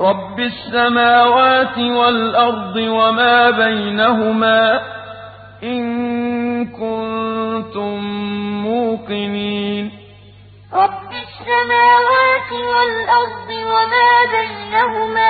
رب السماوات والأرض وما بينهما إن كنتم موقنين. رب السماوات والأرض وما بينهما